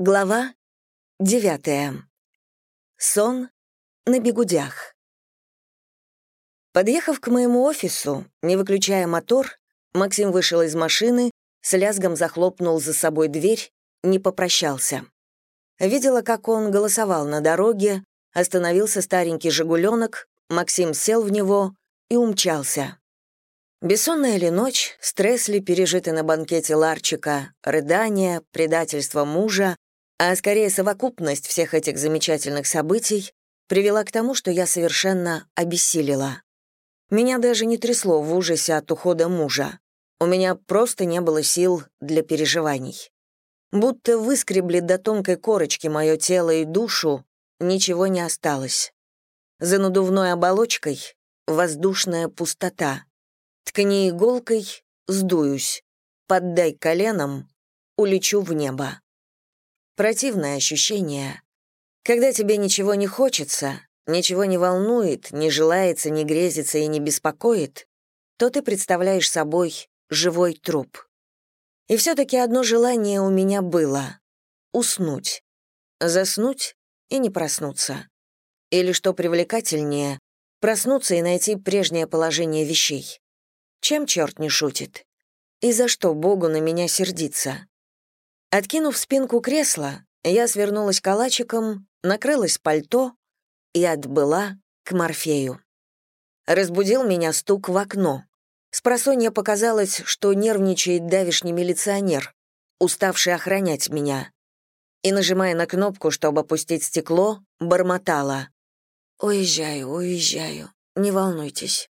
Глава девятая. Сон на бегудях. Подъехав к моему офису, не выключая мотор, Максим вышел из машины, с лязгом захлопнул за собой дверь, не попрощался. Видела, как он голосовал на дороге, остановился старенький «Жигуленок», Максим сел в него и умчался. Бессонная ли ночь, стресс ли пережитый на банкете Ларчика, рыдание, предательство мужа, а скорее совокупность всех этих замечательных событий привела к тому, что я совершенно обессилила. Меня даже не трясло в ужасе от ухода мужа. У меня просто не было сил для переживаний. Будто выскребли до тонкой корочки мое тело и душу, ничего не осталось. За надувной оболочкой — воздушная пустота. Ткни иголкой — сдуюсь. Поддай коленом — улечу в небо. Противное ощущение. Когда тебе ничего не хочется, ничего не волнует, не желается, не грезится и не беспокоит, то ты представляешь собой живой труп. И все-таки одно желание у меня было — уснуть. Заснуть и не проснуться. Или, что привлекательнее, проснуться и найти прежнее положение вещей. Чем черт не шутит? И за что Богу на меня сердиться? Откинув спинку кресла, я свернулась калачиком, накрылась пальто и отбыла к Морфею. Разбудил меня стук в окно. Спросонья показалось, что нервничает давишний милиционер, уставший охранять меня. И, нажимая на кнопку, чтобы опустить стекло, бормотала. «Уезжаю, уезжаю, не волнуйтесь».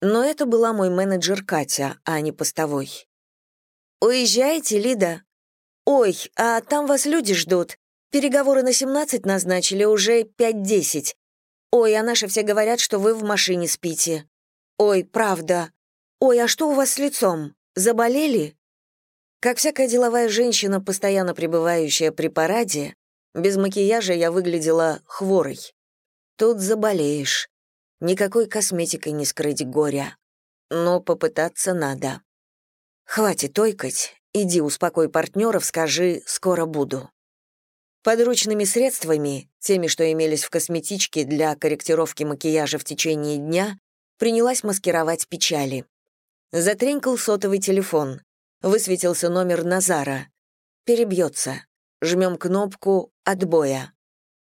Но это была мой менеджер Катя, а не постовой. «Уезжаете, Лида?» «Ой, а там вас люди ждут. Переговоры на 17 назначили, уже 5-10. Ой, а наши все говорят, что вы в машине спите. Ой, правда. Ой, а что у вас с лицом? Заболели?» Как всякая деловая женщина, постоянно пребывающая при параде, без макияжа я выглядела хворой. Тут заболеешь. Никакой косметикой не скрыть горя. Но попытаться надо. Хватит ойкать, Иди успокой партнеров, скажи «скоро буду». Подручными средствами, теми, что имелись в косметичке для корректировки макияжа в течение дня, принялась маскировать печали. Затренькал сотовый телефон. Высветился номер Назара. Перебьется. Жмем кнопку «Отбоя».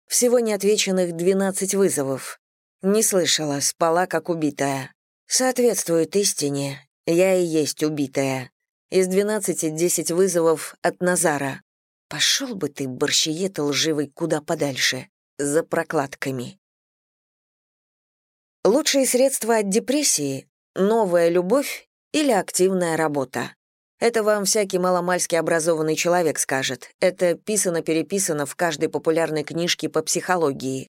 Всего неотвеченных 12 вызовов. Не слышала, спала как убитая. Соответствует истине. Я и есть убитая. Из двенадцати десять вызовов от Назара. Пошел бы ты, борщиета лживый, куда подальше, за прокладками. Лучшие средства от депрессии — новая любовь или активная работа. Это вам всякий маломальски образованный человек скажет. Это писано-переписано в каждой популярной книжке по психологии.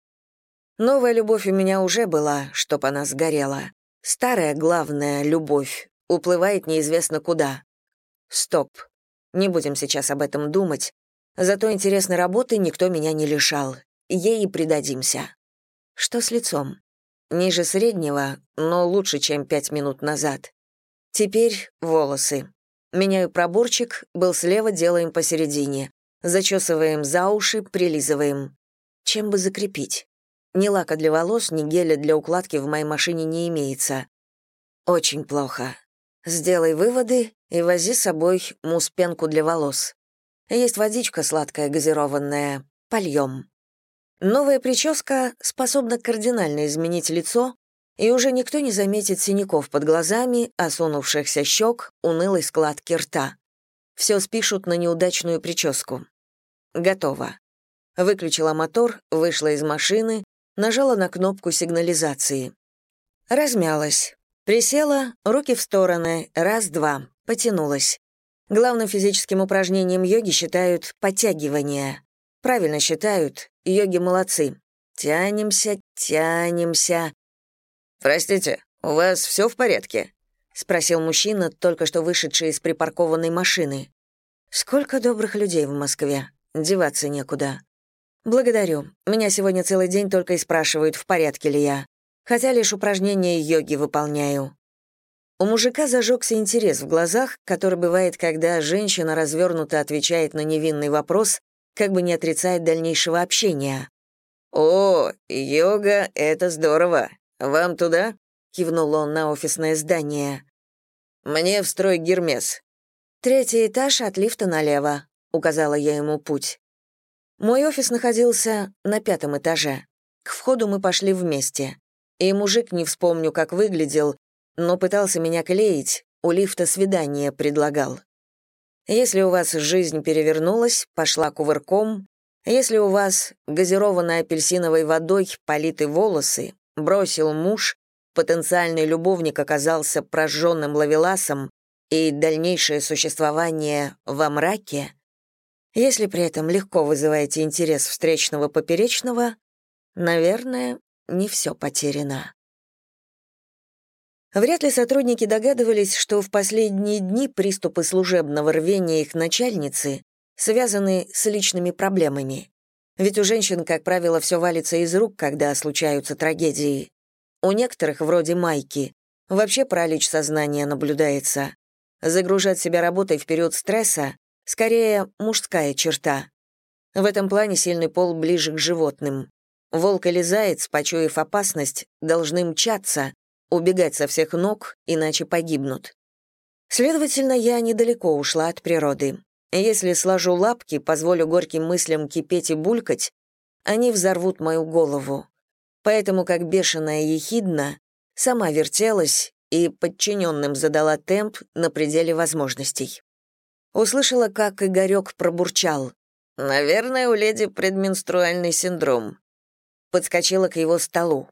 Новая любовь у меня уже была, чтоб она сгорела. Старая, главная, любовь уплывает неизвестно куда. Стоп. Не будем сейчас об этом думать. Зато интересной работы никто меня не лишал. Ей и придадимся. Что с лицом? Ниже среднего, но лучше, чем пять минут назад. Теперь волосы. Меняю проборчик, был слева, делаем посередине. Зачесываем за уши, прилизываем. Чем бы закрепить? Ни лака для волос, ни геля для укладки в моей машине не имеется. Очень плохо. Сделай выводы и вози с собой муспенку для волос. Есть водичка сладкая газированная. Польем. Новая прическа способна кардинально изменить лицо, и уже никто не заметит синяков под глазами, осунувшихся щек, унылой складки рта. Все спишут на неудачную прическу. Готово. Выключила мотор, вышла из машины, нажала на кнопку сигнализации. Размялась. Присела, руки в стороны, раз-два, потянулась. Главным физическим упражнением йоги считают подтягивание. Правильно считают, йоги молодцы. Тянемся, тянемся. «Простите, у вас все в порядке?» — спросил мужчина, только что вышедший из припаркованной машины. «Сколько добрых людей в Москве. Деваться некуда». «Благодарю. Меня сегодня целый день только и спрашивают, в порядке ли я хотя лишь упражнения йоги выполняю. У мужика зажегся интерес в глазах, который бывает, когда женщина развернуто отвечает на невинный вопрос, как бы не отрицает дальнейшего общения. «О, йога — это здорово. Вам туда?» — кивнул он на офисное здание. «Мне в строй Гермес». «Третий этаж от лифта налево», — указала я ему путь. Мой офис находился на пятом этаже. К входу мы пошли вместе. И мужик, не вспомню, как выглядел, но пытался меня клеить, у лифта свидание предлагал. Если у вас жизнь перевернулась, пошла кувырком, если у вас газированной апельсиновой водой политы волосы, бросил муж, потенциальный любовник оказался прожженным лавеласом и дальнейшее существование во мраке, если при этом легко вызываете интерес встречного поперечного, наверное, не все потеряно. Вряд ли сотрудники догадывались, что в последние дни приступы служебного рвения их начальницы связаны с личными проблемами. Ведь у женщин, как правило, все валится из рук, когда случаются трагедии. У некоторых, вроде Майки, вообще паралич сознания наблюдается. Загружать себя работой в период стресса — скорее мужская черта. В этом плане сильный пол ближе к животным. Волк или заяц, почуяв опасность, должны мчаться, убегать со всех ног, иначе погибнут. Следовательно, я недалеко ушла от природы. Если сложу лапки, позволю горьким мыслям кипеть и булькать, они взорвут мою голову. Поэтому, как бешеная ехидна, сама вертелась и подчиненным задала темп на пределе возможностей. Услышала, как Игорек пробурчал. «Наверное, у леди предменструальный синдром». Подскочила к его столу.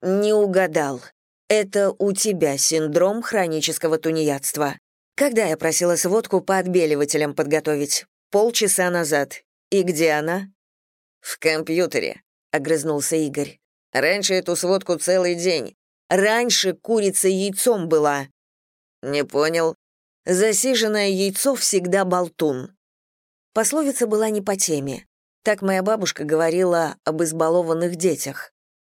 «Не угадал. Это у тебя синдром хронического тунеядства. Когда я просила сводку по отбеливателям подготовить? Полчаса назад. И где она? В компьютере, огрызнулся Игорь. Раньше эту сводку целый день. Раньше курица яйцом была. Не понял. Засиженное яйцо всегда болтун. Пословица была не по теме. Так моя бабушка говорила об избалованных детях.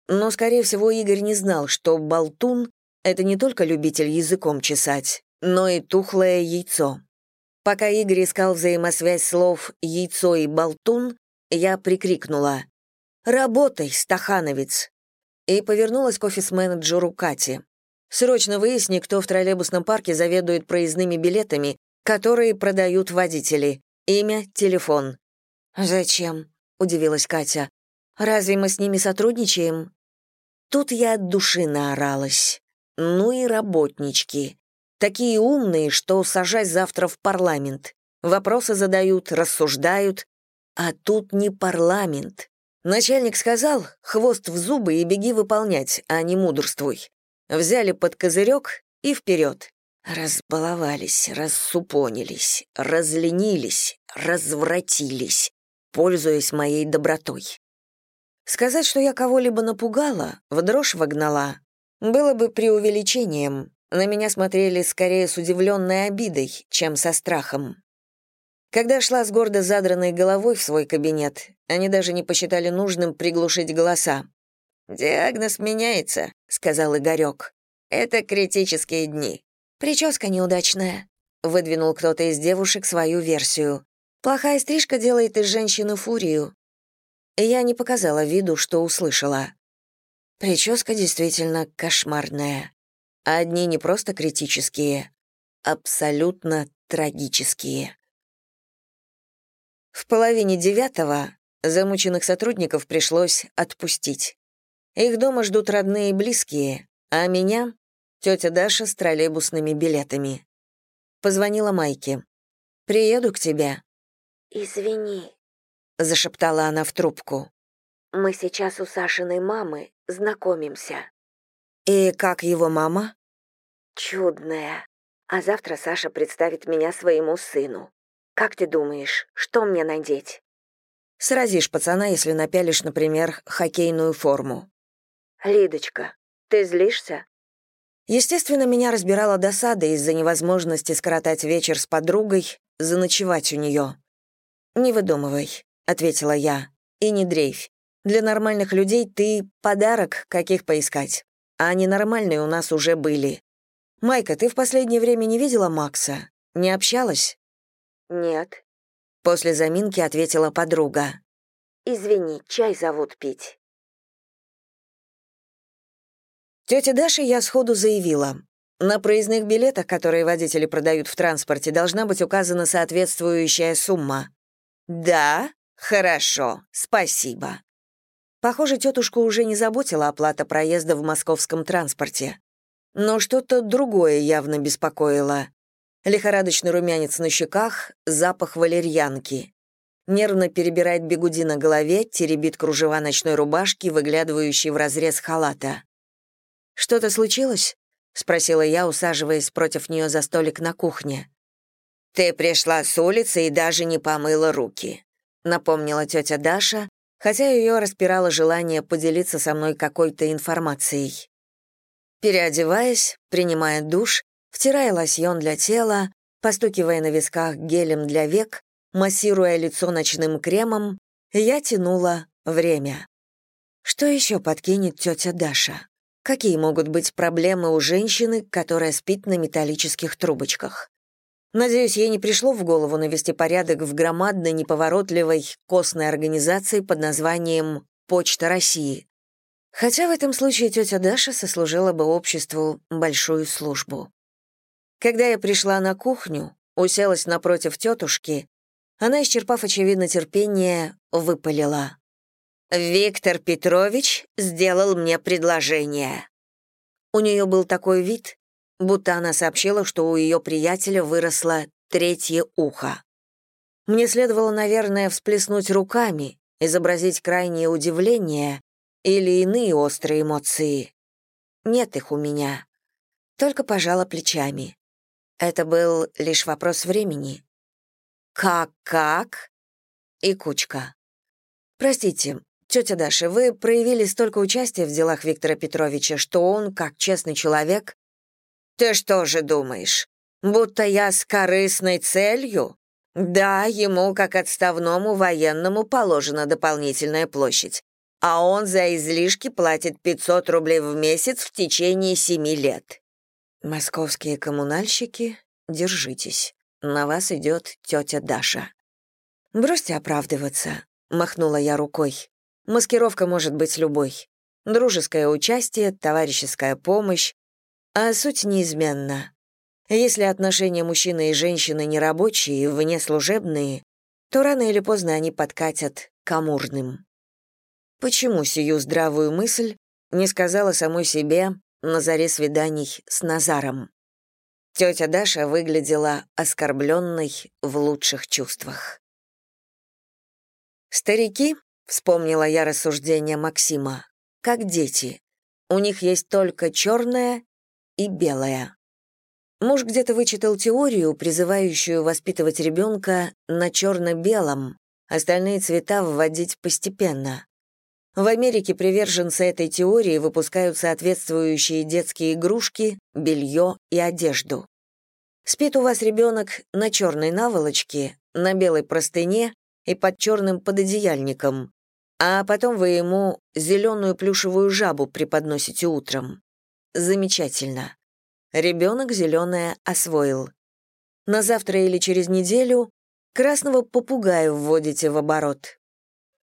Но, скорее всего, Игорь не знал, что болтун — это не только любитель языком чесать, но и тухлое яйцо. Пока Игорь искал взаимосвязь слов «яйцо» и «болтун», я прикрикнула «Работай, стахановец!» и повернулась к офис-менеджеру Кати. «Срочно выясни, кто в троллейбусном парке заведует проездными билетами, которые продают водители. Имя, телефон». «Зачем?» — удивилась Катя. «Разве мы с ними сотрудничаем?» Тут я от души наоралась. Ну и работнички. Такие умные, что сажать завтра в парламент. Вопросы задают, рассуждают. А тут не парламент. Начальник сказал, хвост в зубы и беги выполнять, а не мудрствуй. Взяли под козырек и вперед. Разбаловались, рассупонились, разленились, развратились, пользуясь моей добротой. Сказать, что я кого-либо напугала, в дрожь вогнала, было бы преувеличением. На меня смотрели скорее с удивленной обидой, чем со страхом. Когда шла с гордо задранной головой в свой кабинет, они даже не посчитали нужным приглушить голоса. «Диагноз меняется», — сказал Игорек. «Это критические дни». «Прическа неудачная», — выдвинул кто-то из девушек свою версию. «Плохая стрижка делает из женщины фурию. Я не показала виду, что услышала. Прическа действительно кошмарная. Одни не просто критические, абсолютно трагические. В половине девятого замученных сотрудников пришлось отпустить. Их дома ждут родные и близкие, а меня — тетя Даша с троллейбусными билетами. Позвонила Майке. «Приеду к тебе». «Извини», — зашептала она в трубку. «Мы сейчас у Сашиной мамы знакомимся». «И как его мама?» «Чудная. А завтра Саша представит меня своему сыну. Как ты думаешь, что мне надеть?» «Сразишь пацана, если напялишь, например, хоккейную форму». «Лидочка, ты злишься?» Естественно, меня разбирала досада из-за невозможности скоротать вечер с подругой, заночевать у нее. «Не выдумывай. — ответила я. «И не дрейфь. Для нормальных людей ты — подарок, каких поискать. А ненормальные у нас уже были. Майка, ты в последнее время не видела Макса? Не общалась?» «Нет». После заминки ответила подруга. «Извини, чай зовут пить». Тете Даше я сходу заявила. На проездных билетах, которые водители продают в транспорте, должна быть указана соответствующая сумма. «Да, хорошо, спасибо». Похоже, тетушку уже не заботила оплата проезда в московском транспорте. Но что-то другое явно беспокоило. Лихорадочный румянец на щеках, запах валерьянки. Нервно перебирает бегуди на голове, теребит кружева ночной рубашки, выглядывающей в разрез халата. «Что-то случилось?» — спросила я, усаживаясь против нее за столик на кухне. «Ты пришла с улицы и даже не помыла руки», — напомнила тетя Даша, хотя ее распирало желание поделиться со мной какой-то информацией. Переодеваясь, принимая душ, втирая лосьон для тела, постукивая на висках гелем для век, массируя лицо ночным кремом, я тянула время. Что еще подкинет тетя Даша? Какие могут быть проблемы у женщины, которая спит на металлических трубочках? Надеюсь, ей не пришло в голову навести порядок в громадной, неповоротливой, костной организации под названием «Почта России». Хотя в этом случае тетя Даша сослужила бы обществу большую службу. Когда я пришла на кухню, уселась напротив тетушки, она, исчерпав, очевидно, терпение, выпалила. «Виктор Петрович сделал мне предложение». У нее был такой вид, будто она сообщила, что у ее приятеля выросло третье ухо. Мне следовало, наверное, всплеснуть руками, изобразить крайнее удивление или иные острые эмоции. Нет их у меня. Только пожала плечами. Это был лишь вопрос времени. «Как-как?» И кучка. «Простите, тетя Даша, вы проявили столько участия в делах Виктора Петровича, что он, как честный человек, «Ты что же думаешь, будто я с корыстной целью?» «Да, ему, как отставному военному, положена дополнительная площадь, а он за излишки платит 500 рублей в месяц в течение семи лет». «Московские коммунальщики, держитесь. На вас идет тетя Даша». «Бросьте оправдываться», — махнула я рукой. «Маскировка может быть любой. Дружеское участие, товарищеская помощь, а суть неизменна. Если отношения мужчины и женщины нерабочие, внеслужебные, то рано или поздно они подкатят к амурным. Почему сию здравую мысль не сказала самой себе на заре свиданий с Назаром? Тетя Даша выглядела оскорбленной в лучших чувствах. «Старики», — вспомнила я рассуждение Максима, — «как дети. У них есть только черное и белая. Муж где-то вычитал теорию, призывающую воспитывать ребенка на черно-белом, остальные цвета вводить постепенно. В Америке приверженцы этой теории выпускают соответствующие детские игрушки, белье и одежду. Спит у вас ребенок на черной наволочке, на белой простыне и под черным пододеяльником, а потом вы ему зеленую плюшевую жабу преподносите утром. Замечательно. Ребенок зеленое освоил. На завтра или через неделю красного попугая вводите в оборот.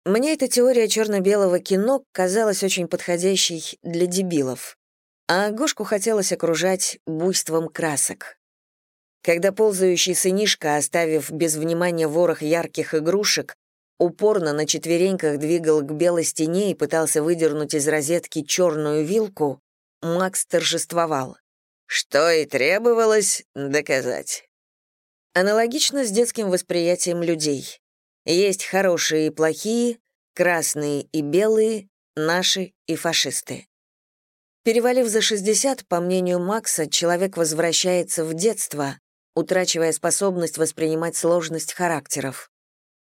Мне эта теория черно-белого кино казалась очень подходящей для дебилов, а Гошку хотелось окружать буйством красок. Когда ползающий сынишка, оставив без внимания ворох ярких игрушек, упорно на четвереньках двигал к белой стене и пытался выдернуть из розетки черную вилку, Макс торжествовал. Что и требовалось доказать. Аналогично с детским восприятием людей. Есть хорошие и плохие, красные и белые, наши и фашисты. Перевалив за 60, по мнению Макса, человек возвращается в детство, утрачивая способность воспринимать сложность характеров.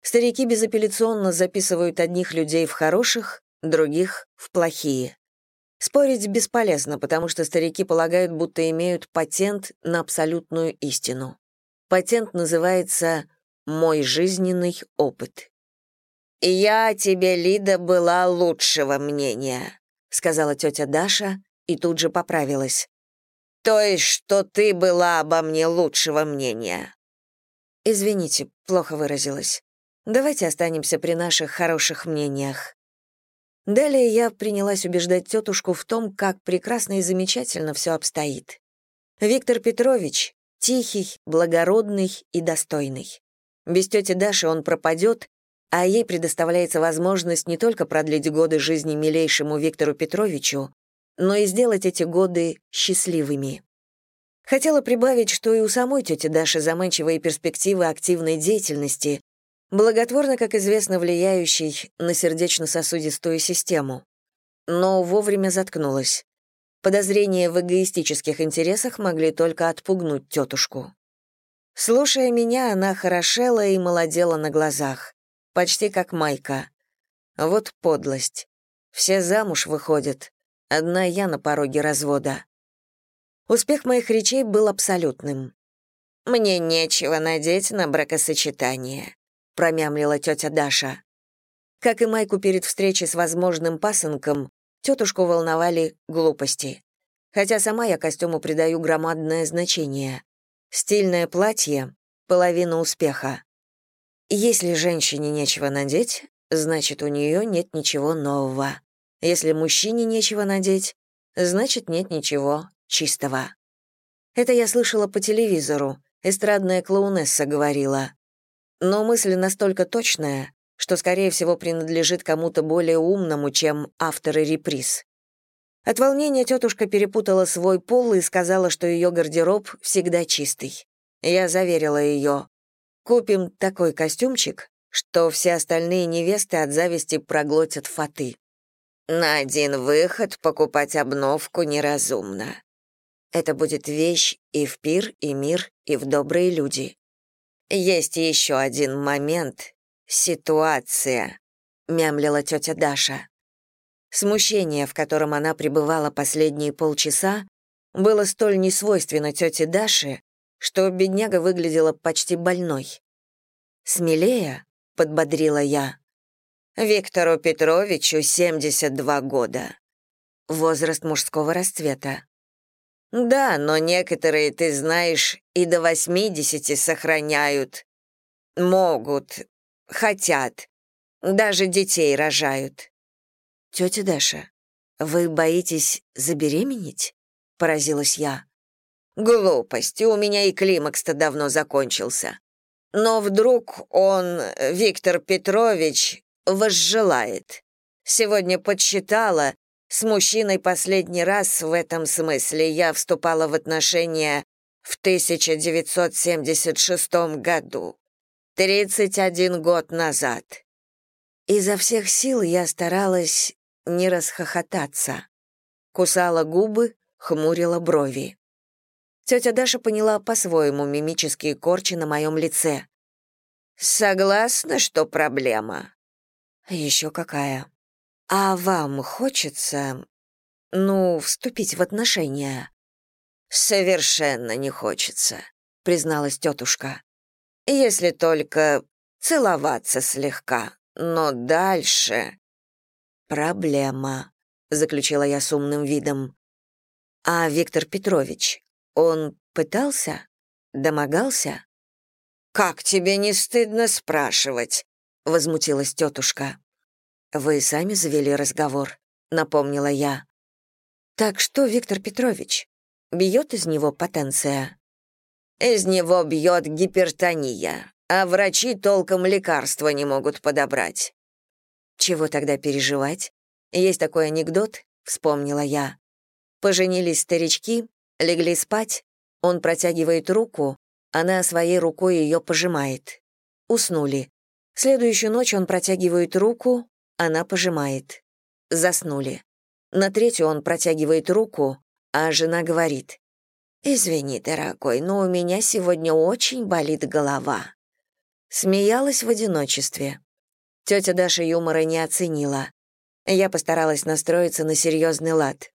Старики безапелляционно записывают одних людей в хороших, других — в плохие. Спорить бесполезно, потому что старики полагают, будто имеют патент на абсолютную истину. Патент называется «мой жизненный опыт». «Я тебе, Лида, была лучшего мнения», — сказала тетя Даша и тут же поправилась. «То есть, что ты была обо мне лучшего мнения». Извините, плохо выразилась. Давайте останемся при наших хороших мнениях. Далее я принялась убеждать тетушку в том, как прекрасно и замечательно все обстоит. Виктор Петрович — тихий, благородный и достойный. Без тети Даши он пропадет, а ей предоставляется возможность не только продлить годы жизни милейшему Виктору Петровичу, но и сделать эти годы счастливыми. Хотела прибавить, что и у самой тети Даши заманчивые перспективы активной деятельности, благотворно, как известно, влияющей на сердечно-сосудистую систему. Но вовремя заткнулась. Подозрения в эгоистических интересах могли только отпугнуть тетушку. Слушая меня, она хорошела и молодела на глазах, почти как Майка. Вот подлость. Все замуж выходят, одна я на пороге развода. Успех моих речей был абсолютным. «Мне нечего надеть на бракосочетание», — промямлила тетя Даша. Как и Майку перед встречей с возможным пасынком, тетушку волновали глупости. Хотя сама я костюму придаю громадное значение. Стильное платье — половина успеха. Если женщине нечего надеть, значит, у нее нет ничего нового. Если мужчине нечего надеть, значит, нет ничего чистого. Это я слышала по телевизору, эстрадная клоунесса говорила. Но мысль настолько точная, что, скорее всего, принадлежит кому-то более умному, чем авторы реприз. От волнения тетушка перепутала свой пол и сказала, что ее гардероб всегда чистый. Я заверила ее. «Купим такой костюмчик, что все остальные невесты от зависти проглотят фаты». «На один выход покупать обновку неразумно», это будет вещь и в пир, и мир, и в добрые люди. Есть еще один момент. Ситуация, мямлила тетя Даша. Смущение, в котором она пребывала последние полчаса, было столь несвойственно тете Даше, что бедняга выглядела почти больной. «Смелее», — подбодрила я. «Виктору Петровичу 72 года». Возраст мужского расцвета. Да, но некоторые, ты знаешь, и до восьмидесяти сохраняют. Могут, хотят, даже детей рожают. Тетя Даша, вы боитесь забеременеть? Поразилась я. Глупости, у меня и климакс-то давно закончился. Но вдруг он, Виктор Петрович, возжелает. Сегодня подсчитала, с мужчиной последний раз в этом смысле я вступала в отношения в 1976 году, 31 год назад. Изо всех сил я старалась не расхохотаться. Кусала губы, хмурила брови. Тетя Даша поняла по-своему мимические корчи на моем лице. «Согласна, что проблема?» «Еще какая?» «А вам хочется, ну, вступить в отношения?» «Совершенно не хочется», — призналась тетушка. «Если только целоваться слегка, но дальше...» «Проблема», — заключила я с умным видом. «А Виктор Петрович, он пытался? Домогался?» «Как тебе не стыдно спрашивать?» — возмутилась тетушка. «Вы сами завели разговор», — напомнила я. «Так что, Виктор Петрович, бьет из него потенция?» «Из него бьет гипертония, а врачи толком лекарства не могут подобрать». «Чего тогда переживать? Есть такой анекдот», — вспомнила я. Поженились старички, легли спать, он протягивает руку, она своей рукой ее пожимает. Уснули. Следующую ночь он протягивает руку, она пожимает. Заснули. На третью он протягивает руку, а жена говорит. «Извини, дорогой, но у меня сегодня очень болит голова». Смеялась в одиночестве. Тетя Даша юмора не оценила. Я постаралась настроиться на серьезный лад.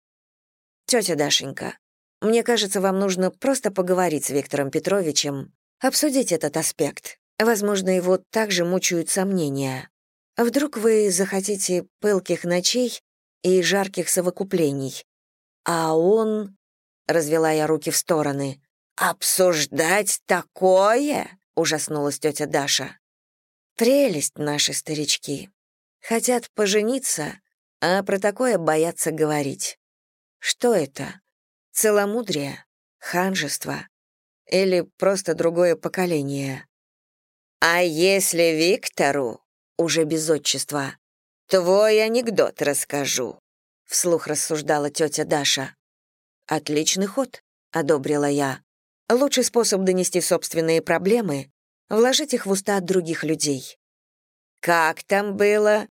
«Тетя Дашенька, мне кажется, вам нужно просто поговорить с Виктором Петровичем, обсудить этот аспект. Возможно, его также мучают сомнения. Вдруг вы захотите пылких ночей и жарких совокуплений, а он...» — развела я руки в стороны. «Обсуждать такое?» — ужаснулась тетя Даша. «Прелесть наши старички. Хотят пожениться, а про такое боятся говорить. Что это? Целомудрие? Ханжество? Или просто другое поколение?» «А если Виктору?» — уже без отчества. «Твой анекдот расскажу», — вслух рассуждала тетя Даша. «Отличный ход», — одобрила я. «Лучший способ донести собственные проблемы — вложить их в уста других людей». «Как там было?»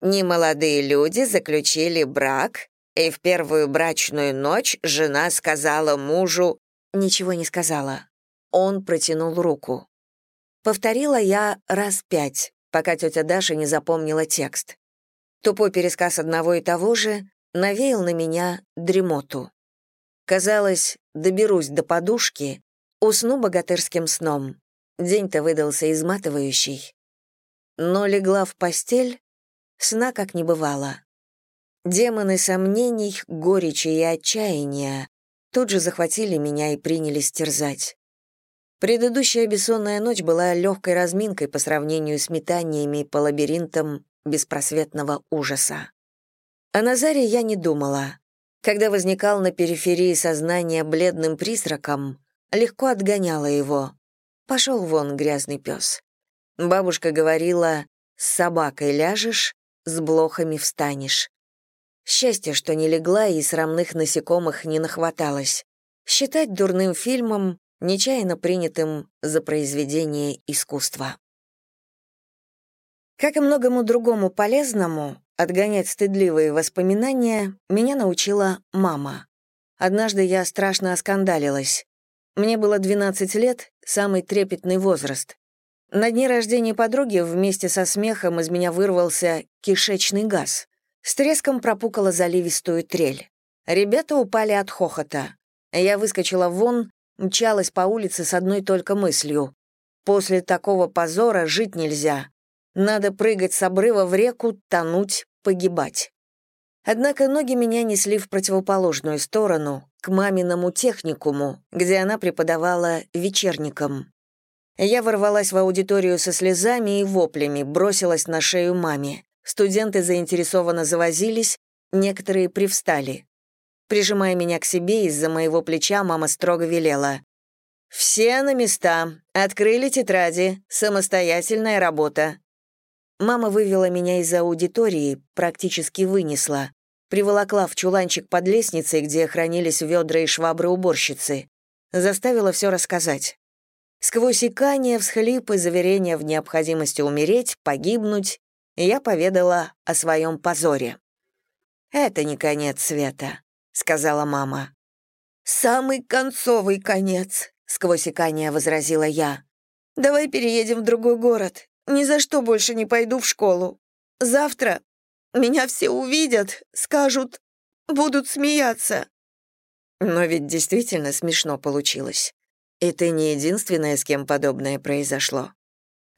Немолодые люди заключили брак, и в первую брачную ночь жена сказала мужу... Ничего не сказала. Он протянул руку. Повторила я раз пять, пока тетя Даша не запомнила текст. Тупой пересказ одного и того же навеял на меня дремоту. Казалось, доберусь до подушки, усну богатырским сном. День-то выдался изматывающий. Но легла в постель, сна как не бывало. Демоны сомнений, горечи и отчаяния тут же захватили меня и принялись терзать. Предыдущая бессонная ночь была легкой разминкой по сравнению с метаниями по лабиринтам беспросветного ужаса. О Назаре я не думала. Когда возникал на периферии сознания бледным призраком, легко отгоняла его. Пошел вон грязный пес. Бабушка говорила, с собакой ляжешь, с блохами встанешь. Счастье, что не легла и срамных насекомых не нахваталось. Считать дурным фильмом, нечаянно принятым за произведение искусства. Как и многому другому полезному, отгонять стыдливые воспоминания меня научила мама. Однажды я страшно оскандалилась. Мне было 12 лет, самый трепетный возраст. На дне рождения подруги вместе со смехом из меня вырвался кишечный газ. С треском пропукала заливистую трель. Ребята упали от хохота. Я выскочила вон, мчалась по улице с одной только мыслью. После такого позора жить нельзя. Надо прыгать с обрыва в реку, тонуть, погибать. Однако ноги меня несли в противоположную сторону, к маминому техникуму, где она преподавала вечерникам. Я ворвалась в аудиторию со слезами и воплями, бросилась на шею маме. Студенты заинтересованно завозились, некоторые привстали. Прижимая меня к себе, из-за моего плеча мама строго велела. «Все на места. Открыли тетради. Самостоятельная работа. Мама вывела меня из аудитории, практически вынесла. Приволокла в чуланчик под лестницей, где хранились ведра и швабры уборщицы. Заставила все рассказать. Сквозь икание, всхлипы, заверения в необходимости умереть, погибнуть, я поведала о своем позоре. «Это не конец света», — сказала мама. «Самый концовый конец», — сквозь икание возразила я. «Давай переедем в другой город. Ни за что больше не пойду в школу. Завтра меня все увидят, скажут, будут смеяться». Но ведь действительно смешно получилось. И ты не единственная, с кем подобное произошло.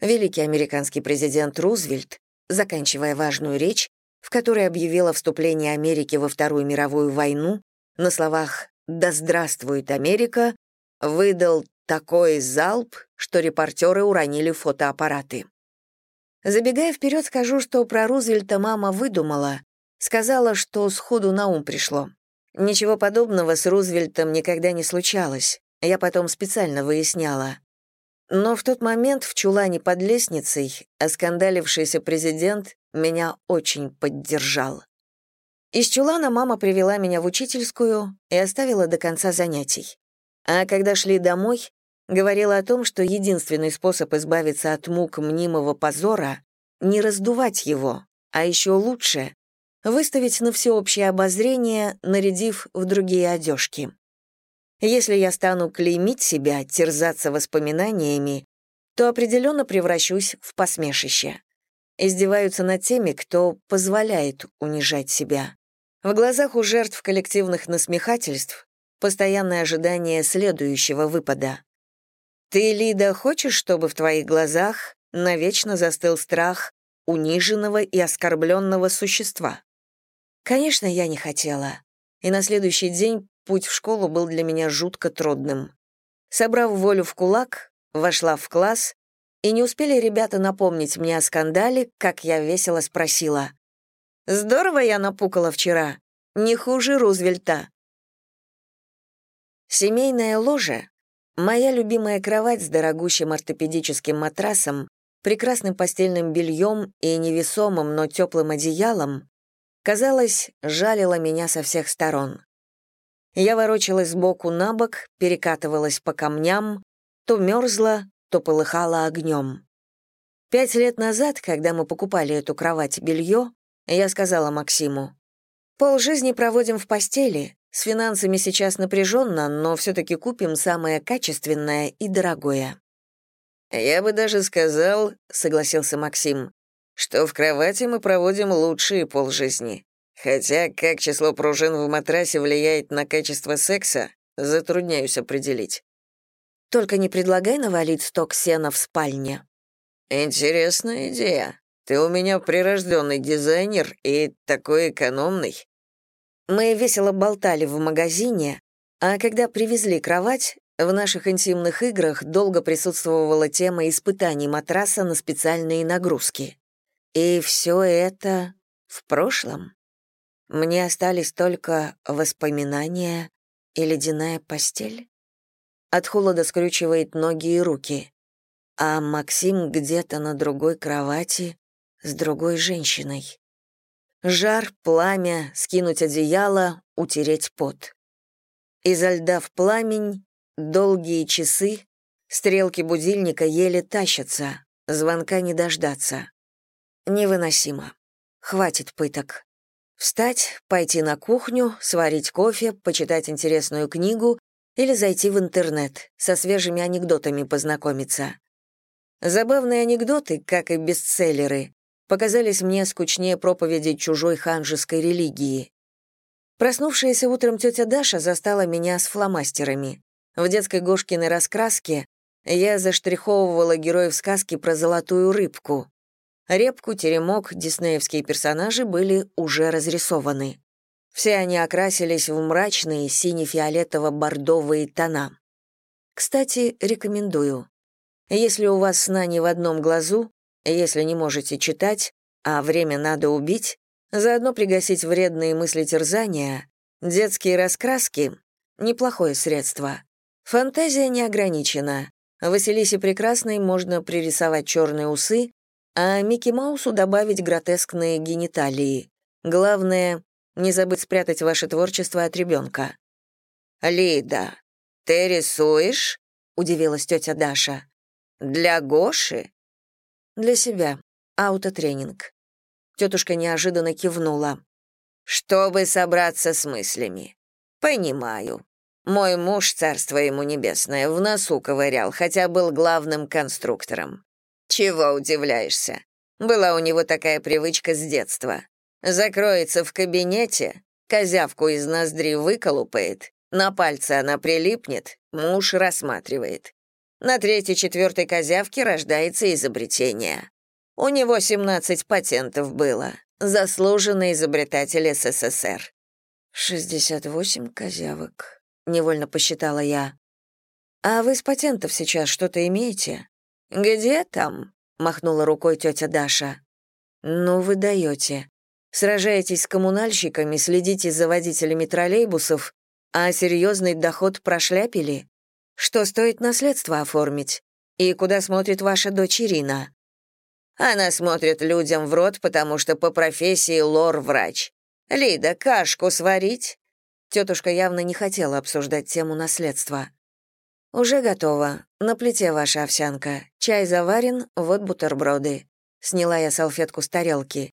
Великий американский президент Рузвельт, заканчивая важную речь, в которой объявил о вступлении Америки во Вторую мировую войну, на словах «Да здравствует Америка», выдал такой залп, что репортеры уронили фотоаппараты. Забегая вперед, скажу, что про Рузвельта мама выдумала, сказала, что сходу на ум пришло. Ничего подобного с Рузвельтом никогда не случалось, я потом специально выясняла. Но в тот момент в чулане под лестницей оскандалившийся президент меня очень поддержал. Из чулана мама привела меня в учительскую и оставила до конца занятий. А когда шли домой, говорила о том, что единственный способ избавиться от мук мнимого позора — не раздувать его, а еще лучше — выставить на всеобщее обозрение, нарядив в другие одежки. Если я стану клеймить себя, терзаться воспоминаниями, то определенно превращусь в посмешище. Издеваются над теми, кто позволяет унижать себя. В глазах у жертв коллективных насмехательств постоянное ожидание следующего выпада. Ты, Лида, хочешь, чтобы в твоих глазах навечно застыл страх униженного и оскорбленного существа? Конечно, я не хотела. И на следующий день путь в школу был для меня жутко трудным. Собрав волю в кулак, вошла в класс, и не успели ребята напомнить мне о скандале, как я весело спросила. «Здорово я напукала вчера. Не хуже Рузвельта». Семейное ложе — моя любимая кровать с дорогущим ортопедическим матрасом, прекрасным постельным бельем и невесомым, но теплым одеялом, казалось, жалила меня со всех сторон. Я ворочалась сбоку на бок, перекатывалась по камням, то мерзла, то полыхала огнем. Пять лет назад, когда мы покупали эту кровать-белье, я сказала Максиму, «Полжизни проводим в постели, с финансами сейчас напряженно, но все-таки купим самое качественное и дорогое». «Я бы даже сказал», — согласился Максим, «что в кровати мы проводим лучшие полжизни. Хотя как число пружин в матрасе влияет на качество секса, затрудняюсь определить. Только не предлагай навалить сток сена в спальне. Интересная идея. Ты у меня прирожденный дизайнер и такой экономный. Мы весело болтали в магазине, а когда привезли кровать, в наших интимных играх долго присутствовала тема испытаний матраса на специальные нагрузки. И все это в прошлом. Мне остались только воспоминания и ледяная постель. От холода скрючивает ноги и руки. А Максим где-то на другой кровати с другой женщиной. Жар, пламя, скинуть одеяло, утереть пот. Изо льда в пламень, долгие часы, стрелки будильника еле тащатся, звонка не дождаться. Невыносимо. Хватит пыток. Встать, пойти на кухню, сварить кофе, почитать интересную книгу или зайти в интернет, со свежими анекдотами познакомиться. Забавные анекдоты, как и бестселлеры, показались мне скучнее проповеди чужой ханжеской религии. Проснувшаяся утром тетя Даша застала меня с фломастерами. В детской Гошкиной раскраске я заштриховывала героев сказки про золотую рыбку. Репку, теремок, диснеевские персонажи были уже разрисованы. Все они окрасились в мрачные сине-фиолетово-бордовые тона. Кстати, рекомендую. Если у вас сна не в одном глазу, если не можете читать, а время надо убить, заодно пригасить вредные мысли терзания, детские раскраски — неплохое средство. Фантазия не ограничена. Василисе Прекрасной можно пририсовать черные усы, а Микки Маусу добавить гротескные гениталии. Главное — не забыть спрятать ваше творчество от ребенка. «Лида, ты рисуешь?» — удивилась тетя Даша. «Для Гоши?» «Для себя. Аутотренинг». Тетушка неожиданно кивнула. «Чтобы собраться с мыслями. Понимаю. Мой муж, царство ему небесное, в носу ковырял, хотя был главным конструктором. Чего удивляешься? Была у него такая привычка с детства. Закроется в кабинете, козявку из ноздри выколупает, на пальце она прилипнет, муж рассматривает. На третьей-четвертой козявке рождается изобретение. У него 17 патентов было. Заслуженный изобретатель СССР. 68 козявок, невольно посчитала я. А вы с патентов сейчас что-то имеете? «Где там?» — махнула рукой тетя Даша. «Ну вы даете. Сражаетесь с коммунальщиками, следите за водителями троллейбусов, а серьезный доход прошляпили? Что стоит наследство оформить? И куда смотрит ваша дочь Ирина?» «Она смотрит людям в рот, потому что по профессии лор-врач. Лида, кашку сварить?» Тетушка явно не хотела обсуждать тему наследства. «Уже готово. На плите ваша овсянка. Чай заварен, вот бутерброды». Сняла я салфетку с тарелки.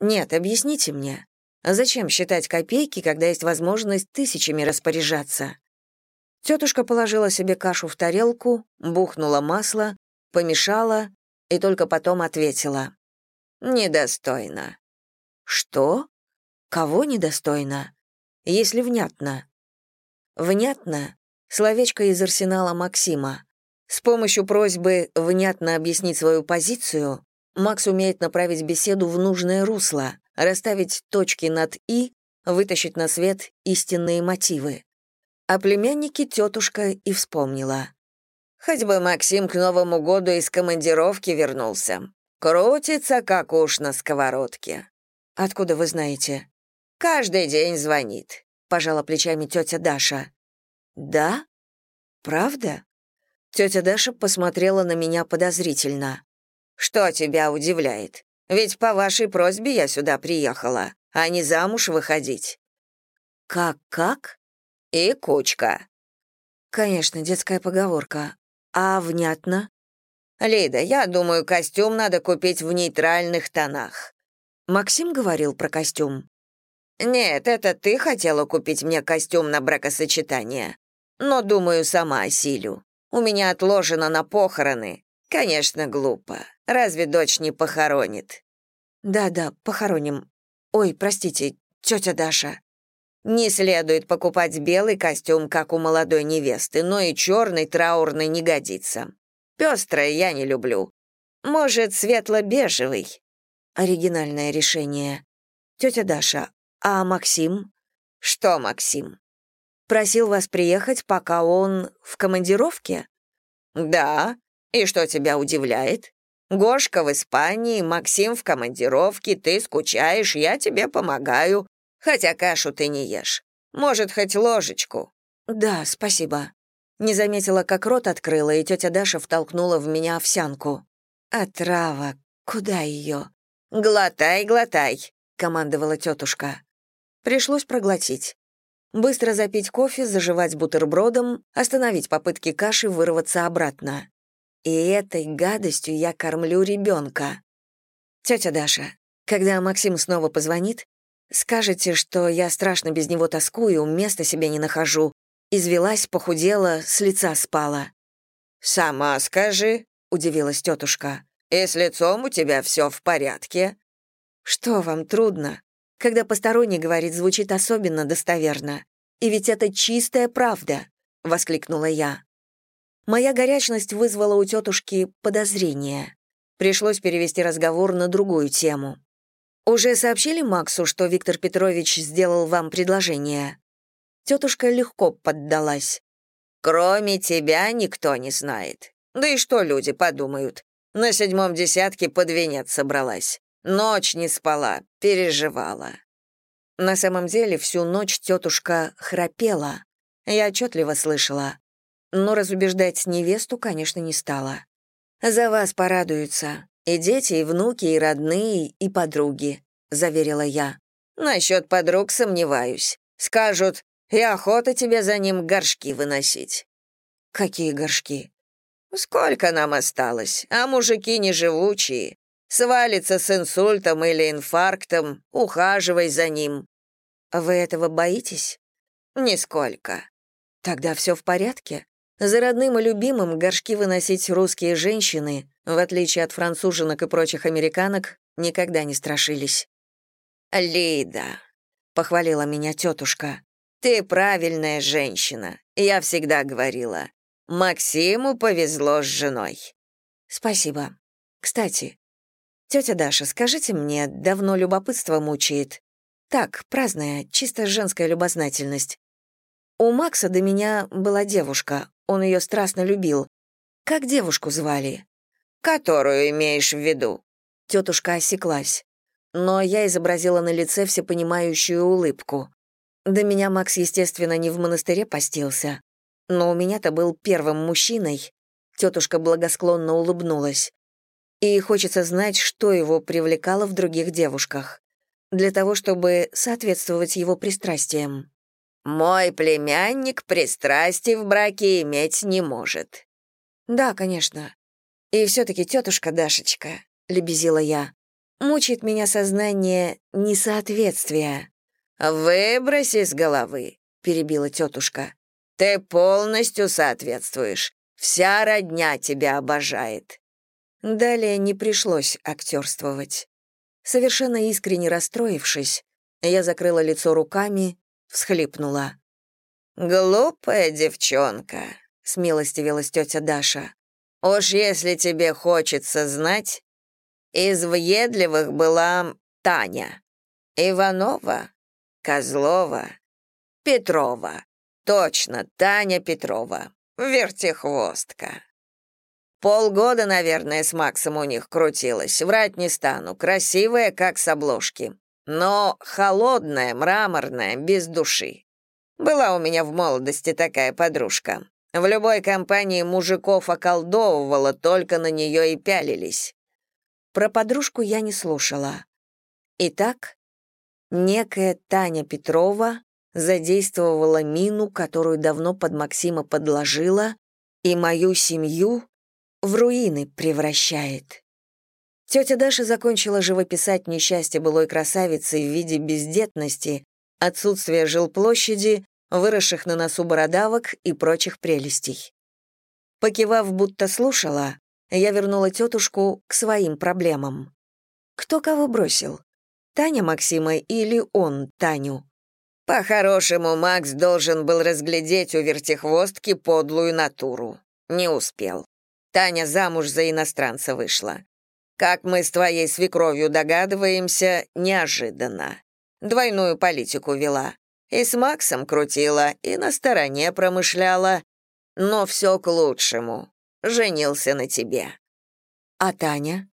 «Нет, объясните мне. А зачем считать копейки, когда есть возможность тысячами распоряжаться?» Тетушка положила себе кашу в тарелку, бухнула масло, помешала и только потом ответила. «Недостойно». «Что? Кого недостойно? Если внятно?» «Внятно Словечко из арсенала Максима. С помощью просьбы внятно объяснить свою позицию Макс умеет направить беседу в нужное русло, расставить точки над «и», вытащить на свет истинные мотивы. А племяннике тетушка и вспомнила. Хоть бы Максим к Новому году из командировки вернулся. Крутится, как уж на сковородке. Откуда вы знаете? Каждый день звонит. Пожала плечами тетя Даша. Да? Правда? Тетя Даша посмотрела на меня подозрительно. Что тебя удивляет? Ведь по вашей просьбе я сюда приехала, а не замуж выходить. Как-как? И кучка. Конечно, детская поговорка. А внятно? Лида, я думаю, костюм надо купить в нейтральных тонах. Максим говорил про костюм. Нет, это ты хотела купить мне костюм на бракосочетание. Но, думаю, сама осилю. У меня отложено на похороны. Конечно, глупо. Разве дочь не похоронит? Да-да, похороним. Ой, простите, тетя Даша. Не следует покупать белый костюм, как у молодой невесты, но и черный траурный не годится. Пестрое я не люблю. Может, светло-бежевый. Оригинальное решение. Тетя Даша, а Максим? Что Максим? Просил вас приехать, пока он в командировке? Да. И что тебя удивляет? Гошка в Испании, Максим в командировке, ты скучаешь, я тебе помогаю. Хотя кашу ты не ешь. Может, хоть ложечку?» «Да, спасибо». Не заметила, как рот открыла, и тетя Даша втолкнула в меня овсянку. «Отрава, куда ее?» «Глотай, глотай», — командовала тетушка. Пришлось проглотить. Быстро запить кофе, заживать бутербродом, остановить попытки каши вырваться обратно. И этой гадостью я кормлю ребенка. Тетя Даша, когда Максим снова позвонит, Скажете, что я страшно без него тоскую, места себе не нахожу. Извелась, похудела, с лица спала». «Сама скажи», — удивилась тетушка. «И с лицом у тебя все в порядке?» «Что вам трудно? Когда посторонний говорит, звучит особенно достоверно. И ведь это чистая правда», — воскликнула я. Моя горячность вызвала у тетушки подозрение. Пришлось перевести разговор на другую тему. «Уже сообщили Максу, что Виктор Петрович сделал вам предложение?» Тетушка легко поддалась. «Кроме тебя никто не знает. Да и что люди подумают? На седьмом десятке под венец собралась. Ночь не спала, переживала». На самом деле всю ночь тетушка храпела. Я отчетливо слышала. Но разубеждать невесту, конечно, не стала. «За вас порадуются. И дети, и внуки, и родные, и подруги», — заверила я. «Насчет подруг сомневаюсь. Скажут, и охота тебе за ним горшки выносить». «Какие горшки?» «Сколько нам осталось, а мужики не живучие. Свалится с инсультом или инфарктом, ухаживай за ним». «Вы этого боитесь?» «Нисколько». «Тогда все в порядке?» За родным и любимым горшки выносить русские женщины, в отличие от француженок и прочих американок, никогда не страшились. «Лида», — похвалила меня тетушка, — «ты правильная женщина, я всегда говорила. Максиму повезло с женой». «Спасибо. Кстати, тетя Даша, скажите мне, давно любопытство мучает. Так, праздная, чисто женская любознательность. У Макса до меня была девушка, он ее страстно любил. Как девушку звали? Которую имеешь в виду? Тетушка осеклась. Но я изобразила на лице всепонимающую улыбку. До меня Макс, естественно, не в монастыре постился. Но у меня-то был первым мужчиной. Тетушка благосклонно улыбнулась. И хочется знать, что его привлекало в других девушках. Для того, чтобы соответствовать его пристрастиям. Мой племянник пристрастий в браке иметь не может. Да, конечно. И все-таки тетушка Дашечка, лебезила я, мучает меня сознание несоответствия. Выбрось из головы, перебила тетушка. Ты полностью соответствуешь. Вся родня тебя обожает. Далее не пришлось актерствовать. Совершенно искренне расстроившись, я закрыла лицо руками всхлипнула. «Глупая девчонка», — смилостивилась тетя Даша. «Уж если тебе хочется знать, из въедливых была Таня, Иванова, Козлова, Петрова. Точно, Таня Петрова, вертихвостка». Полгода, наверное, с Максом у них крутилась. Врать не стану. Красивая, как с обложки. Но холодная, мраморная, без души. Была у меня в молодости такая подружка. В любой компании мужиков околдовывала, только на нее и пялились. Про подружку я не слушала. Итак, некая Таня Петрова задействовала мину, которую давно под Максима подложила, и мою семью в руины превращает. Тетя Даша закончила живописать несчастье былой красавицы в виде бездетности, отсутствия жилплощади, выросших на носу бородавок и прочих прелестей. Покивав, будто слушала, я вернула тетушку к своим проблемам. Кто кого бросил? Таня Максима или он Таню? По-хорошему, Макс должен был разглядеть у вертихвостки подлую натуру. Не успел. Таня замуж за иностранца вышла. Как мы с твоей свекровью догадываемся, неожиданно. Двойную политику вела. И с Максом крутила, и на стороне промышляла. Но все к лучшему. Женился на тебе. А Таня?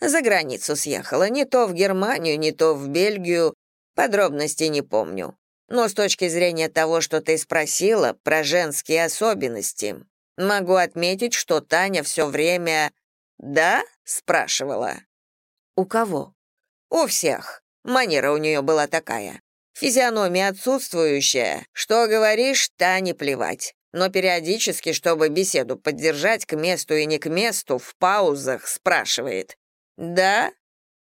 За границу съехала, не то в Германию, не то в Бельгию. Подробностей не помню. Но с точки зрения того, что ты спросила, про женские особенности, могу отметить, что Таня все время «да?» спрашивала. «У кого?» «У всех. Манера у нее была такая. Физиономия отсутствующая. Что говоришь, та не плевать. Но периодически, чтобы беседу поддержать к месту и не к месту, в паузах спрашивает. «Да?»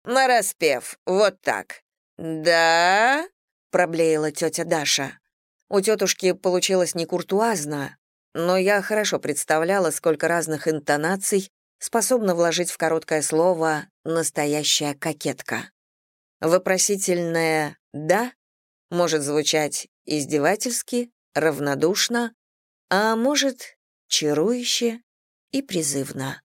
Нараспев, вот так. «Да?» — проблеяла тетя Даша. У тетушки получилось не куртуазно, но я хорошо представляла, сколько разных интонаций способна вложить в короткое слово «настоящая кокетка». Вопросительное «да» может звучать издевательски, равнодушно, а может, чарующе и призывно.